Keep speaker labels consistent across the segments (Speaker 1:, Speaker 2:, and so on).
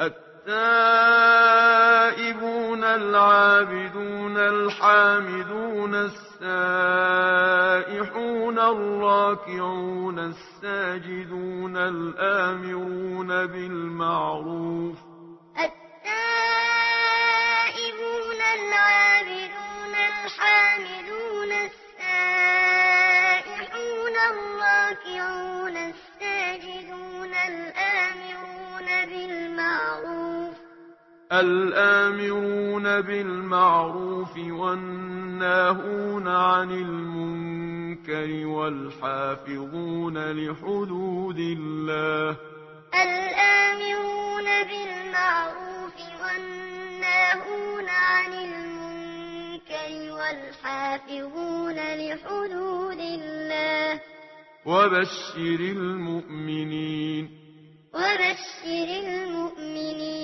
Speaker 1: التائبون العابدون الحامدون السائحون الراكعون الساجدون الآمرون بالمعروف
Speaker 2: الآمرون بالمعروف
Speaker 1: والناهون عن المنكر والحافظون لحدود الله
Speaker 2: الآمرون بالمعروف والناهون عن المنكر والحافظون لحدود الله
Speaker 1: وبشر المؤمنين
Speaker 2: وبشر المؤمنين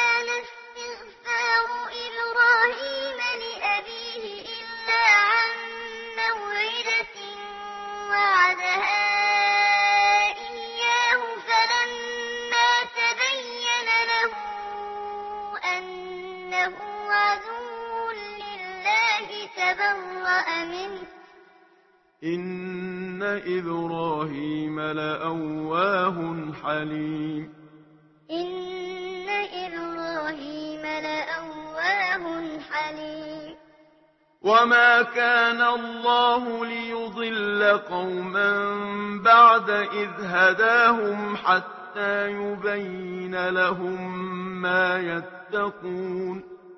Speaker 2: عدو لله تبرأ منه
Speaker 1: إن إبراهيم لأواه حليم
Speaker 2: إن إبراهيم لأواه حليم
Speaker 1: وما كان الله ليضل قوما بعد إذ هداهم حتى يبين لهم ما يتقون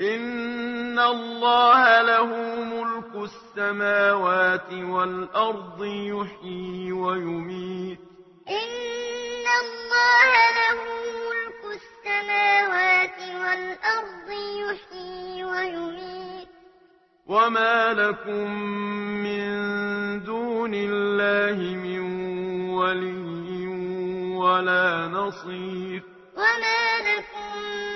Speaker 1: إن الله له ملك السماوات والأرض يحيي ويميت
Speaker 2: إن الله له ملك السماوات والأرض يحيي ويميت
Speaker 1: وما لكم من دون الله من ولي ولا نصير
Speaker 2: وما لكم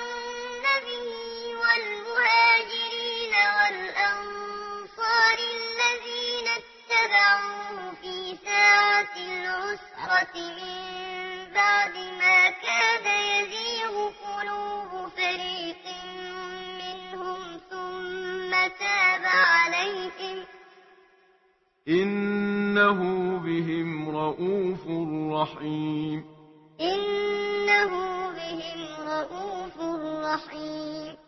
Speaker 2: مِنْ بَعْدِ مَا كَادَ يَزِيغُ قُلُوبُ فَرِيقٍ مِنْهُمْ ثُمَّ تَابَ عَلَيْهِمْ
Speaker 1: إِنَّهُ بِهِمْ رَؤُوفٌ رَحِيمٌ
Speaker 2: إِنَّهُ بِهِمْ رَؤُوفٌ رَحِيمٌ